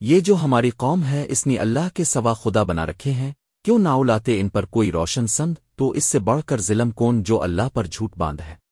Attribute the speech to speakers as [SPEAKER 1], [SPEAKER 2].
[SPEAKER 1] یہ جو ہماری قوم ہے، اس نے اللہ کے سوا خدا بنا رکھے ہیں۔ کیوں نہ اولاتے ان پر کوئی روشن سند، تو اس سے بڑھ کر ظلم کون جو اللہ پر جھوٹ باندھ ہے۔